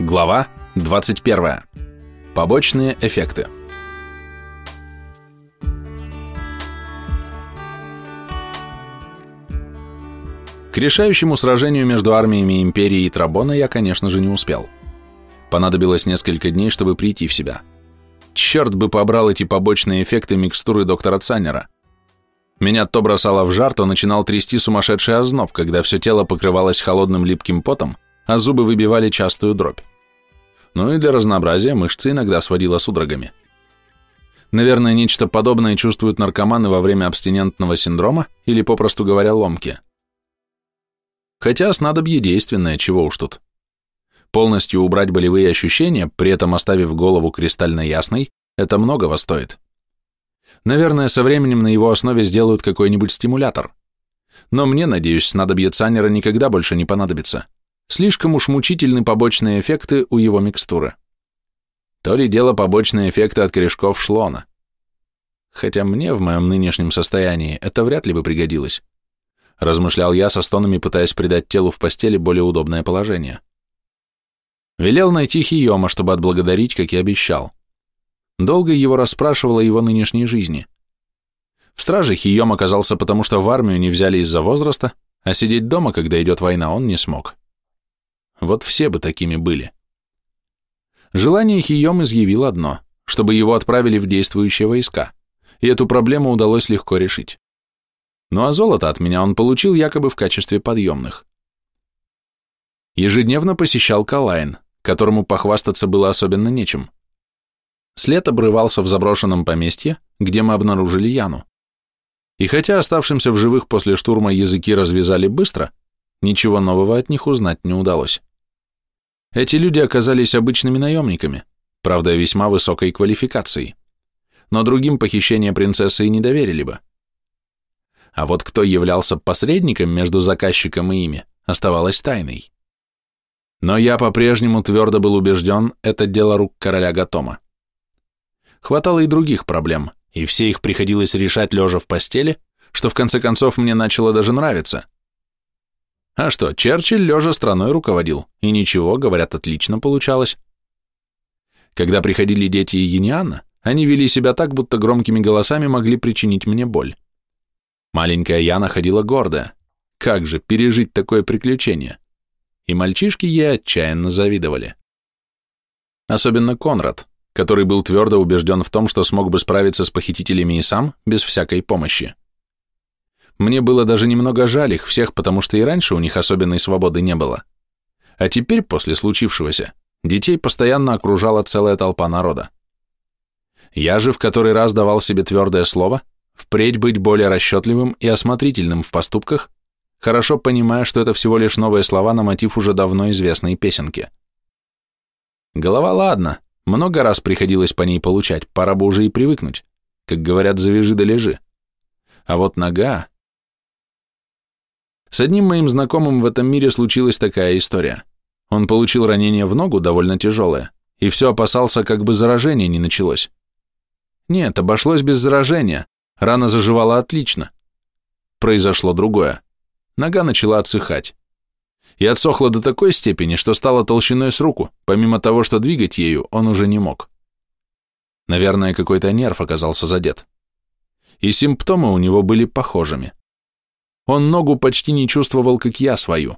Глава 21. Побочные эффекты. К решающему сражению между армиями Империи и Трабона я, конечно же, не успел. Понадобилось несколько дней, чтобы прийти в себя. Черт бы побрал эти побочные эффекты микстуры доктора Цаннера. Меня то бросало в жар, то начинал трясти сумасшедший озноб, когда все тело покрывалось холодным липким потом, а зубы выбивали частую дробь. Ну и для разнообразия мышцы иногда сводило судорогами. Наверное, нечто подобное чувствуют наркоманы во время абстинентного синдрома или, попросту говоря, ломки. Хотя снадобье действенное, чего уж тут. Полностью убрать болевые ощущения, при этом оставив голову кристально ясной, это многого стоит. Наверное, со временем на его основе сделают какой-нибудь стимулятор. Но мне, надеюсь, снадобье Цаннера никогда больше не понадобится. Слишком уж мучительны побочные эффекты у его микстуры. То ли дело побочные эффекты от корешков шлона. Хотя мне в моем нынешнем состоянии это вряд ли бы пригодилось. Размышлял я со стонами, пытаясь придать телу в постели более удобное положение. Велел найти Хиома, чтобы отблагодарить, как и обещал. Долго его расспрашивал о его нынешней жизни. В страже Хием оказался потому, что в армию не взяли из-за возраста, а сидеть дома, когда идет война, он не смог. Вот все бы такими были. Желание Хием изъявил одно, чтобы его отправили в действующие войска, и эту проблему удалось легко решить. Ну а золото от меня он получил якобы в качестве подъемных. Ежедневно посещал Калайн, которому похвастаться было особенно нечем. След обрывался в заброшенном поместье, где мы обнаружили Яну. И хотя оставшимся в живых после штурма языки развязали быстро, ничего нового от них узнать не удалось. Эти люди оказались обычными наемниками, правда, весьма высокой квалификацией. Но другим похищение принцессы и не доверили бы. А вот кто являлся посредником между заказчиком и ими, оставалось тайной. Но я по-прежнему твердо был убежден, это дело рук короля Гатома. Хватало и других проблем, и все их приходилось решать лежа в постели, что в конце концов мне начало даже нравиться. А что, Черчилль лежа страной руководил, и ничего, говорят, отлично получалось. Когда приходили дети Егиниана, они вели себя так, будто громкими голосами могли причинить мне боль. Маленькая Яна ходила гордая. Как же пережить такое приключение? И мальчишки ей отчаянно завидовали. Особенно Конрад, который был твердо убежден в том, что смог бы справиться с похитителями и сам, без всякой помощи. Мне было даже немного жаль их всех, потому что и раньше у них особенной свободы не было. А теперь, после случившегося, детей постоянно окружала целая толпа народа. Я же в который раз давал себе твердое слово впредь быть более расчетливым и осмотрительным в поступках, хорошо понимая, что это всего лишь новые слова на мотив уже давно известной песенки. Голова ладно, много раз приходилось по ней получать, пора бы уже и привыкнуть. Как говорят, завяжи да лежи. А вот нога... С одним моим знакомым в этом мире случилась такая история. Он получил ранение в ногу, довольно тяжелое, и все опасался, как бы заражение не началось. Нет, обошлось без заражения, рана заживала отлично. Произошло другое. Нога начала отсыхать и отсохла до такой степени, что стала толщиной с руку, помимо того, что двигать ею он уже не мог. Наверное, какой-то нерв оказался задет. И симптомы у него были похожими. Он ногу почти не чувствовал, как я свою.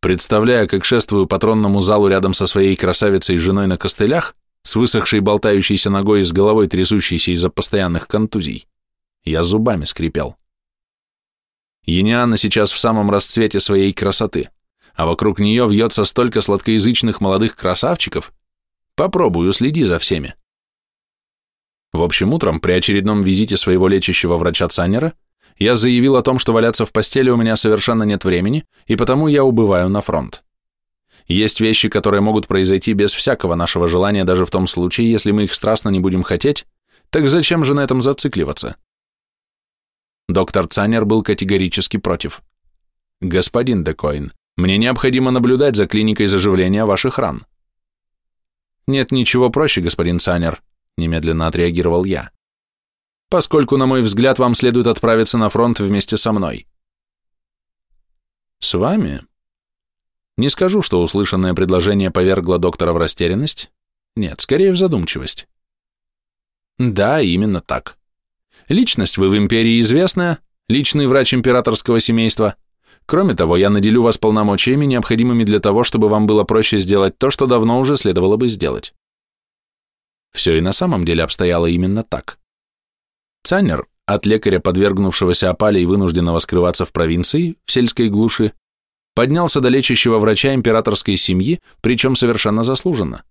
Представляя, как шествую по тронному залу рядом со своей красавицей женой на костылях, с высохшей болтающейся ногой и с головой трясущейся из-за постоянных контузий, я зубами скрипел. Ениана сейчас в самом расцвете своей красоты, а вокруг нее вьется столько сладкоязычных молодых красавчиков. Попробую, следи за всеми. В общем, утром при очередном визите своего лечащего врача Цаннера я заявил о том, что валяться в постели у меня совершенно нет времени, и потому я убываю на фронт. Есть вещи, которые могут произойти без всякого нашего желания, даже в том случае, если мы их страстно не будем хотеть, так зачем же на этом зацикливаться? Доктор Цанер был категорически против. «Господин Декоин, мне необходимо наблюдать за клиникой заживления ваших ран». «Нет ничего проще, господин Цанер», – немедленно отреагировал я. «Поскольку, на мой взгляд, вам следует отправиться на фронт вместе со мной». «С вами?» Не скажу, что услышанное предложение повергло доктора в растерянность. Нет, скорее в задумчивость. Да, именно так. Личность вы в империи известная, личный врач императорского семейства. Кроме того, я наделю вас полномочиями, необходимыми для того, чтобы вам было проще сделать то, что давно уже следовало бы сделать. Все и на самом деле обстояло именно так. Цаннер, от лекаря, подвергнувшегося опале и вынужденного скрываться в провинции, в сельской глуши, поднялся до лечащего врача императорской семьи, причем совершенно заслуженно.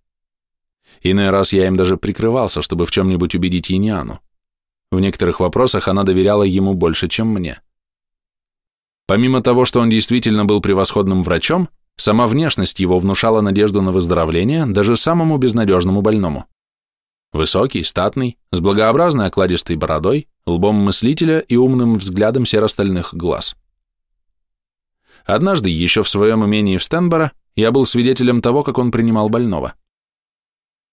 Иной раз я им даже прикрывался, чтобы в чем-нибудь убедить Яниану. В некоторых вопросах она доверяла ему больше, чем мне. Помимо того, что он действительно был превосходным врачом, сама внешность его внушала надежду на выздоровление даже самому безнадежному больному. Высокий, статный, с благообразной окладистой бородой, лбом мыслителя и умным взглядом серо-стальных глаз. Однажды, еще в своем имении в Стенборо, я был свидетелем того, как он принимал больного.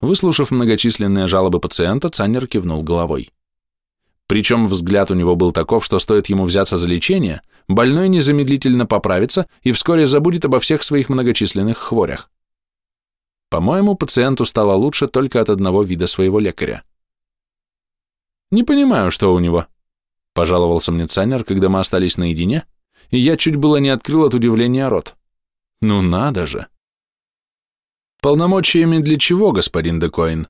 Выслушав многочисленные жалобы пациента, Цаннер кивнул головой. Причем взгляд у него был таков, что стоит ему взяться за лечение, больной незамедлительно поправится и вскоре забудет обо всех своих многочисленных хворях. По-моему, пациенту стало лучше только от одного вида своего лекаря. «Не понимаю, что у него», – пожаловался мне Цаннер, когда мы остались наедине, и я чуть было не открыл от удивления рот. «Ну надо же!» «Полномочиями для чего, господин Декоин?»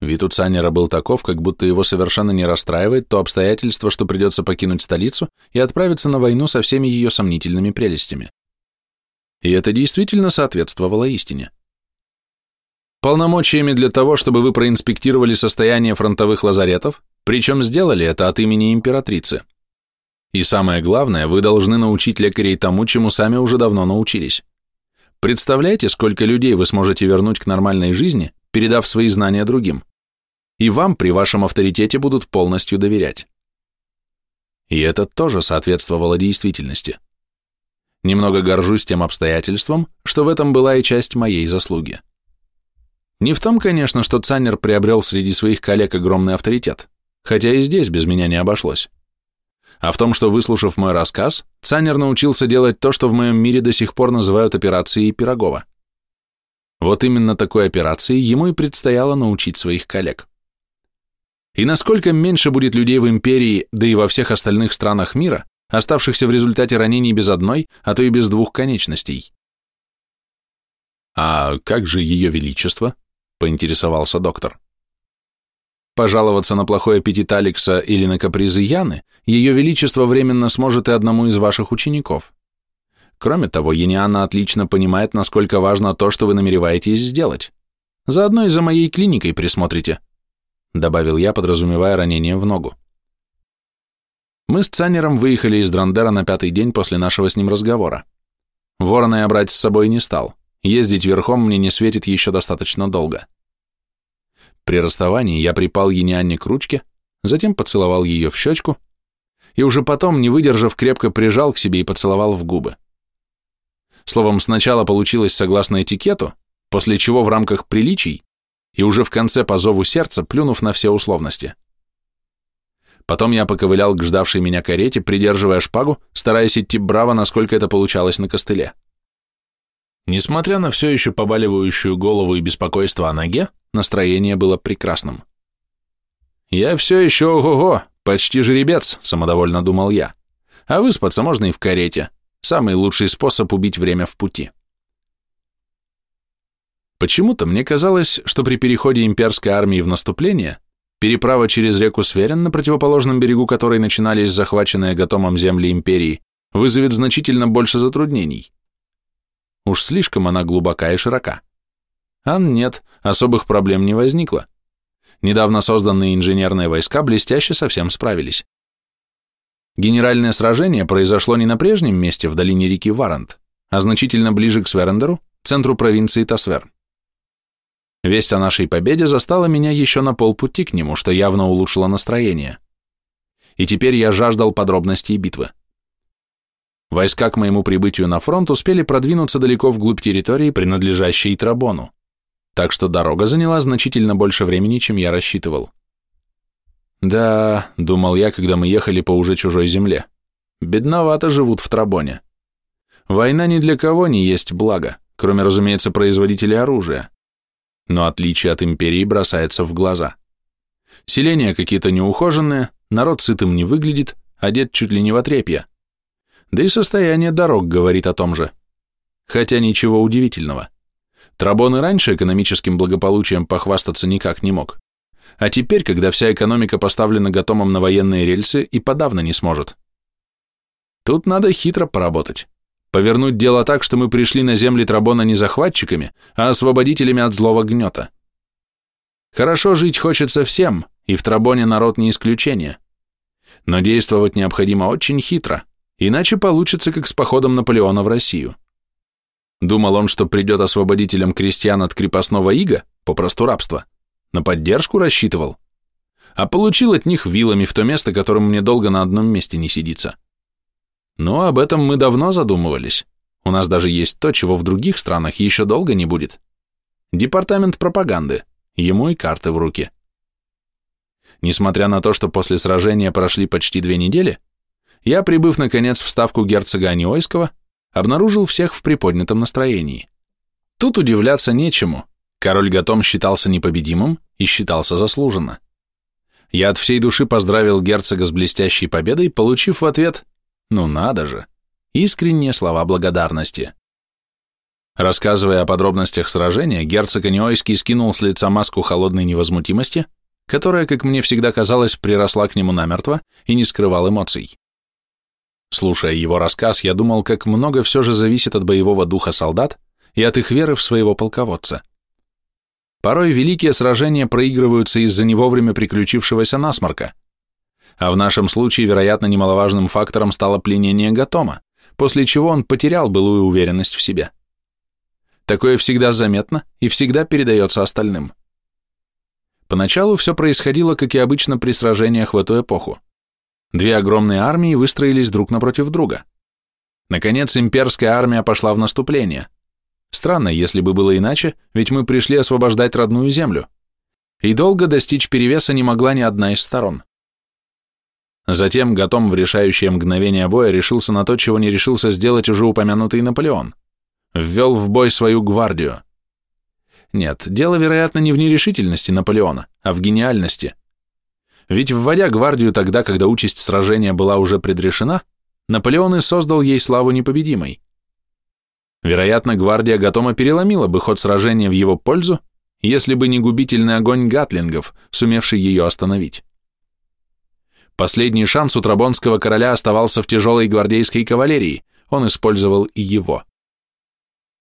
Вид у Цаннера был таков, как будто его совершенно не расстраивает то обстоятельство, что придется покинуть столицу и отправиться на войну со всеми ее сомнительными прелестями. И это действительно соответствовало истине. Полномочиями для того, чтобы вы проинспектировали состояние фронтовых лазаретов, причем сделали это от имени императрицы. И самое главное, вы должны научить лекарей тому, чему сами уже давно научились. Представляете, сколько людей вы сможете вернуть к нормальной жизни, передав свои знания другим? И вам при вашем авторитете будут полностью доверять. И это тоже соответствовало действительности. Немного горжусь тем обстоятельством, что в этом была и часть моей заслуги. Не в том, конечно, что Цаннер приобрел среди своих коллег огромный авторитет, хотя и здесь без меня не обошлось а в том, что, выслушав мой рассказ, Цанер научился делать то, что в моем мире до сих пор называют операцией Пирогова. Вот именно такой операции ему и предстояло научить своих коллег. И насколько меньше будет людей в империи, да и во всех остальных странах мира, оставшихся в результате ранений без одной, а то и без двух конечностей. «А как же ее величество?» – поинтересовался доктор. Пожаловаться на плохой аппетит Алекса или на капризы Яны ее величество временно сможет и одному из ваших учеников. Кроме того, Яниана отлично понимает, насколько важно то, что вы намереваетесь сделать. Заодно и за моей клиникой присмотрите, добавил я, подразумевая ранение в ногу. Мы с Цанером выехали из Драндера на пятый день после нашего с ним разговора. Ворона я брать с собой не стал. Ездить верхом мне не светит еще достаточно долго. При расставании я припал Енианне к ручке, затем поцеловал ее в щечку и уже потом, не выдержав, крепко прижал к себе и поцеловал в губы. Словом, сначала получилось согласно этикету, после чего в рамках приличий и уже в конце по зову сердца, плюнув на все условности. Потом я поковылял к ждавшей меня карете, придерживая шпагу, стараясь идти браво, насколько это получалось на костыле. Несмотря на все еще побаливающую голову и беспокойство о ноге, Настроение было прекрасным. «Я все еще ого-го, почти жеребец», — самодовольно думал я. «А выспаться можно и в карете. Самый лучший способ убить время в пути». Почему-то мне казалось, что при переходе имперской армии в наступление переправа через реку Сверен, на противоположном берегу которой начинались захваченные Гатомом земли империи, вызовет значительно больше затруднений. Уж слишком она глубока и широка. А нет, особых проблем не возникло. Недавно созданные инженерные войска блестяще совсем справились. Генеральное сражение произошло не на прежнем месте в долине реки Варант, а значительно ближе к Сверендеру, центру провинции Тасвер. Весть о нашей победе застала меня еще на полпути к нему, что явно улучшило настроение. И теперь я жаждал подробностей битвы. Войска к моему прибытию на фронт успели продвинуться далеко вглубь территории, принадлежащей Трабону так что дорога заняла значительно больше времени, чем я рассчитывал. Да, думал я, когда мы ехали по уже чужой земле. Бедновато живут в Трабоне. Война ни для кого не есть благо, кроме, разумеется, производителей оружия. Но отличие от империи бросается в глаза. Селения какие-то неухоженные, народ сытым не выглядит, одет чуть ли не в отрепье. Да и состояние дорог говорит о том же. Хотя ничего удивительного. Трабон и раньше экономическим благополучием похвастаться никак не мог. А теперь, когда вся экономика поставлена Гатомом на военные рельсы, и подавно не сможет. Тут надо хитро поработать. Повернуть дело так, что мы пришли на земли Трабона не захватчиками, а освободителями от злого гнета. Хорошо жить хочется всем, и в Трабоне народ не исключение. Но действовать необходимо очень хитро, иначе получится, как с походом Наполеона в Россию. Думал он, что придет освободителем крестьян от крепостного ига, попросту рабства. На поддержку рассчитывал. А получил от них вилами в то место, которым мне долго на одном месте не сидится. Но об этом мы давно задумывались. У нас даже есть то, чего в других странах еще долго не будет. Департамент пропаганды. Ему и карты в руки. Несмотря на то, что после сражения прошли почти две недели, я, прибыв наконец в ставку герцога Аниойского, обнаружил всех в приподнятом настроении. Тут удивляться нечему. Король Гатом считался непобедимым и считался заслуженно. Я от всей души поздравил герцога с блестящей победой, получив в ответ «Ну надо же!» искренние слова благодарности. Рассказывая о подробностях сражения, герцог Аниойский скинул с лица маску холодной невозмутимости, которая, как мне всегда казалось, приросла к нему намертво и не скрывал эмоций. Слушая его рассказ, я думал, как много все же зависит от боевого духа солдат и от их веры в своего полководца. Порой великие сражения проигрываются из-за невовремя приключившегося насморка. А в нашем случае, вероятно, немаловажным фактором стало пленение Гатома, после чего он потерял былую уверенность в себе. Такое всегда заметно и всегда передается остальным. Поначалу все происходило, как и обычно при сражениях в эту эпоху. Две огромные армии выстроились друг напротив друга. Наконец, имперская армия пошла в наступление. Странно, если бы было иначе, ведь мы пришли освобождать родную землю. И долго достичь перевеса не могла ни одна из сторон. Затем Гатом в решающее мгновение боя решился на то, чего не решился сделать уже упомянутый Наполеон. Ввел в бой свою гвардию. Нет, дело, вероятно, не в нерешительности Наполеона, а в гениальности – ведь вводя гвардию тогда, когда участь сражения была уже предрешена, Наполеон и создал ей славу непобедимой. Вероятно, гвардия Гатома переломила бы ход сражения в его пользу, если бы не губительный огонь гатлингов, сумевший ее остановить. Последний шанс у Трабонского короля оставался в тяжелой гвардейской кавалерии, он использовал и его.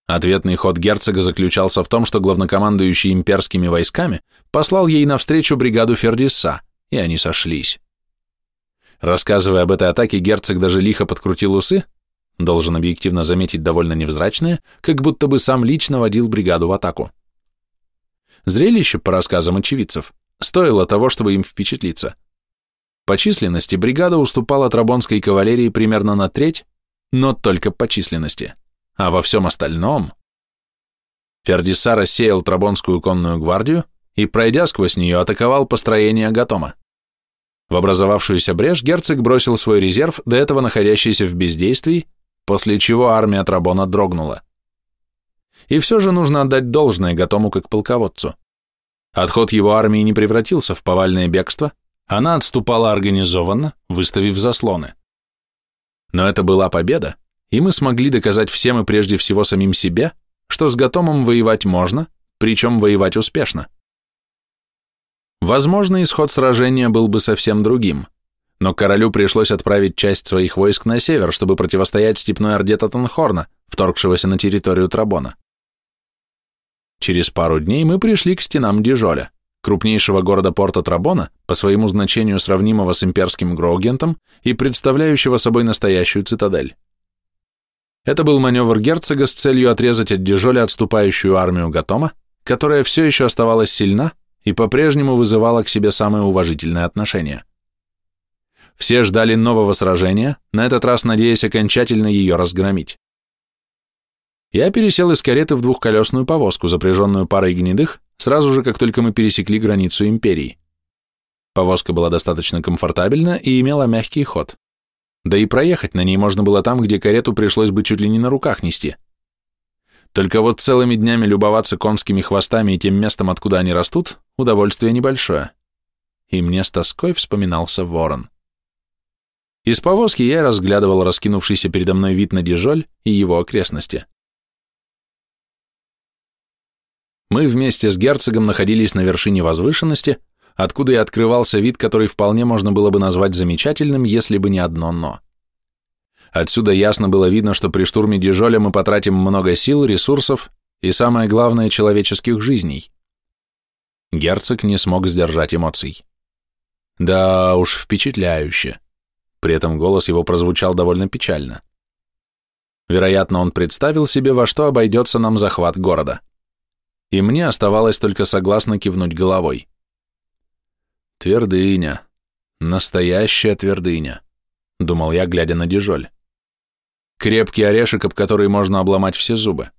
Ответный ход герцога заключался в том, что главнокомандующий имперскими войсками послал ей навстречу бригаду Фердисса, и они сошлись. Рассказывая об этой атаке, герцог даже лихо подкрутил усы, должен объективно заметить довольно невзрачное, как будто бы сам лично водил бригаду в атаку. Зрелище, по рассказам очевидцев, стоило того, чтобы им впечатлиться. По численности бригада уступала Трабонской кавалерии примерно на треть, но только по численности, а во всем остальном... Фердиса рассеял Трабонскую конную гвардию, и, пройдя сквозь нее, атаковал построение Гатома. В образовавшуюся брешь герцог бросил свой резерв, до этого находящийся в бездействии, после чего армия Трабона дрогнула. И все же нужно отдать должное Гатому как полководцу. Отход его армии не превратился в повальное бегство, она отступала организованно, выставив заслоны. Но это была победа, и мы смогли доказать всем и прежде всего самим себе, что с Гатомом воевать можно, причем воевать успешно. Возможно, исход сражения был бы совсем другим, но королю пришлось отправить часть своих войск на север, чтобы противостоять степной орде Татанхорна, вторгшегося на территорию Трабона. Через пару дней мы пришли к стенам Дижоля, крупнейшего города порта Трабона, по своему значению сравнимого с имперским Гроугентом и представляющего собой настоящую цитадель. Это был маневр герцога с целью отрезать от Дижоля отступающую армию Гатома, которая все еще оставалась сильна, и по-прежнему вызывала к себе самое уважительное отношение. Все ждали нового сражения, на этот раз надеясь окончательно ее разгромить. Я пересел из кареты в двухколесную повозку, запряженную парой гнедых, сразу же, как только мы пересекли границу империи. Повозка была достаточно комфортабельна и имела мягкий ход. да и проехать на ней можно было там, где карету пришлось бы чуть ли не на руках нести. Только вот целыми днями любоваться конскими хвостами и тем местом, откуда они растут, удовольствие небольшое. И мне с тоской вспоминался ворон. Из повозки я разглядывал раскинувшийся передо мной вид на Дижоль и его окрестности. Мы вместе с герцогом находились на вершине возвышенности, откуда и открывался вид, который вполне можно было бы назвать замечательным, если бы не одно «но». Отсюда ясно было видно, что при штурме Дижоля мы потратим много сил, ресурсов и, самое главное, человеческих жизней. Герцог не смог сдержать эмоций. Да уж, впечатляюще. При этом голос его прозвучал довольно печально. Вероятно, он представил себе, во что обойдется нам захват города. И мне оставалось только согласно кивнуть головой. Твердыня. Настоящая твердыня, думал я, глядя на Дижоль. Крепкий орешек, об который можно обломать все зубы.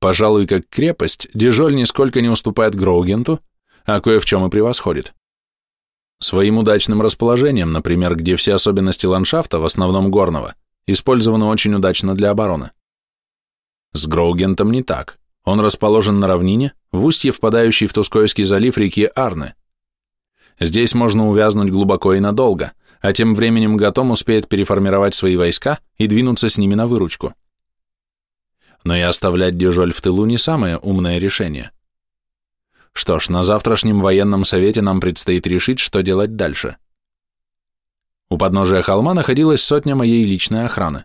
Пожалуй, как крепость, Дижоль нисколько не уступает Гроугенту, а кое в чем и превосходит. Своим удачным расположением, например, где все особенности ландшафта, в основном горного, использованы очень удачно для обороны. С Гроугентом не так. Он расположен на равнине, в устье впадающей в Тускойский залив реки Арны. Здесь можно увязнуть глубоко и надолго, а тем временем Гатом успеет переформировать свои войска и двинуться с ними на выручку. Но и оставлять Дежоль в тылу не самое умное решение. Что ж, на завтрашнем военном совете нам предстоит решить, что делать дальше. У подножия холма находилась сотня моей личной охраны.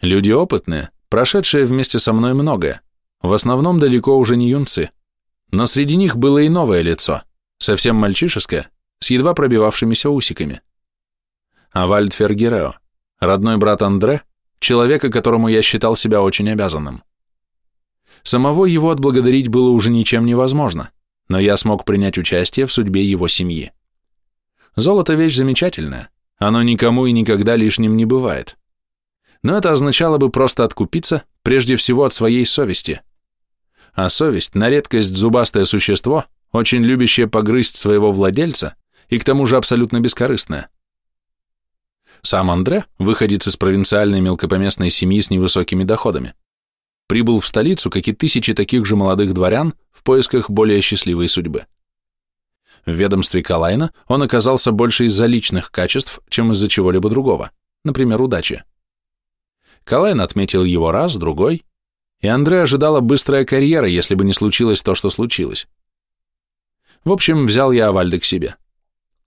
Люди опытные, прошедшие вместе со мной многое, в основном далеко уже не юнцы, но среди них было и новое лицо, совсем мальчишеское, с едва пробивавшимися усиками а Вальдфер родной брат Андре, человека, которому я считал себя очень обязанным. Самого его отблагодарить было уже ничем невозможно, но я смог принять участие в судьбе его семьи. Золото – вещь замечательная, оно никому и никогда лишним не бывает. Но это означало бы просто откупиться, прежде всего от своей совести. А совесть, на редкость зубастое существо, очень любящее погрызть своего владельца и к тому же абсолютно бескорыстное – сам Андре, выходец из провинциальной мелкопоместной семьи с невысокими доходами, прибыл в столицу, как и тысячи таких же молодых дворян, в поисках более счастливой судьбы. В ведомстве Калайна он оказался больше из-за личных качеств, чем из-за чего-либо другого, например, удачи. Калайн отметил его раз, другой, и Андре ожидала быстрая карьера, если бы не случилось то, что случилось. В общем, взял я Авальда к себе.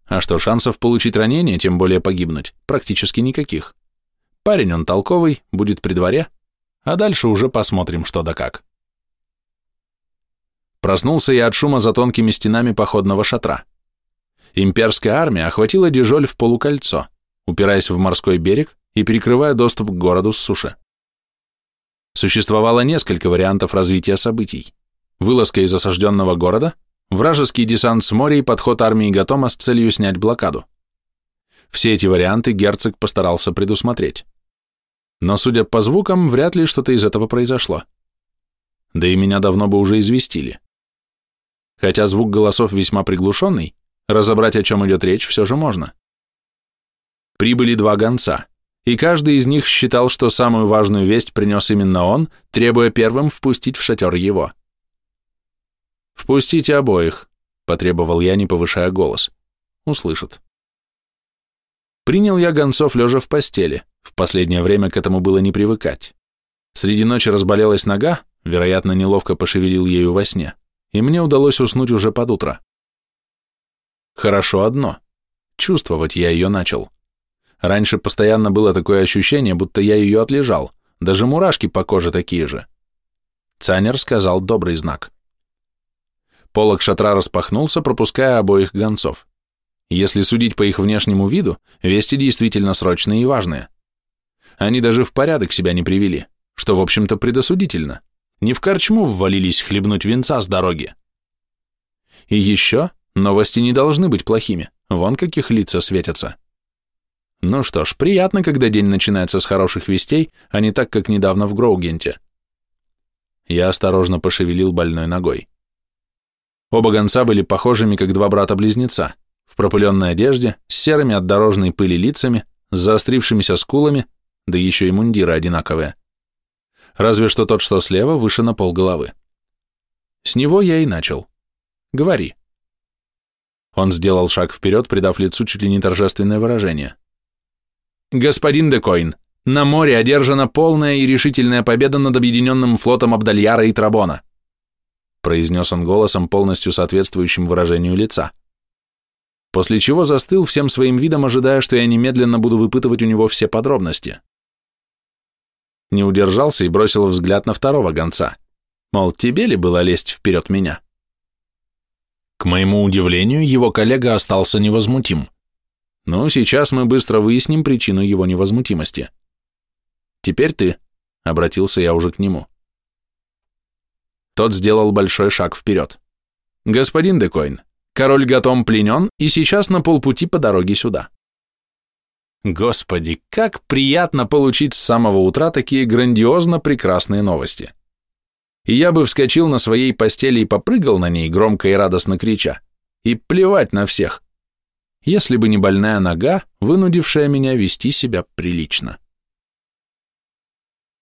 А что, шансов получить ранение, тем более погибнуть, практически никаких. Парень он толковый, будет при дворе, а дальше уже посмотрим, что да как. Проснулся я от шума за тонкими стенами походного шатра. Имперская армия охватила Дижоль в полукольцо, упираясь в морской берег и перекрывая доступ к городу с суши. Существовало несколько вариантов развития событий. Вылазка из осажденного города, вражеский десант с моря и подход армии Гатома с целью снять блокаду. Все эти варианты герцог постарался предусмотреть. Но, судя по звукам, вряд ли что-то из этого произошло. Да и меня давно бы уже известили. Хотя звук голосов весьма приглушенный, разобрать, о чем идет речь, все же можно. Прибыли два гонца, и каждый из них считал, что самую важную весть принес именно он, требуя первым впустить в шатер его. «Впустите обоих», — потребовал я, не повышая голос. «Услышат». Принял я гонцов лежа в постели, в последнее время к этому было не привыкать. Среди ночи разболелась нога, вероятно, неловко пошевелил ею во сне, и мне удалось уснуть уже под утро. Хорошо одно. Чувствовать я ее начал. Раньше постоянно было такое ощущение, будто я ее отлежал, даже мурашки по коже такие же. Цанер сказал добрый знак. Полок шатра распахнулся, пропуская обоих гонцов. Если судить по их внешнему виду, вести действительно срочные и важные. Они даже в порядок себя не привели, что, в общем-то, предосудительно. Не в корчму ввалились хлебнуть венца с дороги. И еще, новости не должны быть плохими, вон каких лица светятся. Ну что ж, приятно, когда день начинается с хороших вестей, а не так, как недавно в Гроугенте. Я осторожно пошевелил больной ногой. Оба гонца были похожими, как два брата-близнеца, в пропыленной одежде, с серыми от дорожной пыли лицами, с заострившимися скулами, да еще и мундиры одинаковые. Разве что тот, что слева, выше на пол головы. С него я и начал. Говори. Он сделал шаг вперед, придав лицу чуть ли не торжественное выражение. «Господин Декоин, на море одержана полная и решительная победа над объединенным флотом Абдальяра и Трабона», произнес он голосом, полностью соответствующим выражению лица. После чего застыл всем своим видом, ожидая, что я немедленно буду выпытывать у него все подробности. Не удержался и бросил взгляд на второго гонца. Мол, тебе ли было лезть вперед меня? К моему удивлению, его коллега остался невозмутим. Ну, сейчас мы быстро выясним причину его невозмутимости. Теперь ты, — обратился я уже к нему. Тот сделал большой шаг вперед. Господин Декоин, король Гатом пленен и сейчас на полпути по дороге сюда. Господи, как приятно получить с самого утра такие грандиозно прекрасные новости. И я бы вскочил на своей постели и попрыгал на ней, громко и радостно крича, и плевать на всех, если бы не больная нога, вынудившая меня вести себя прилично.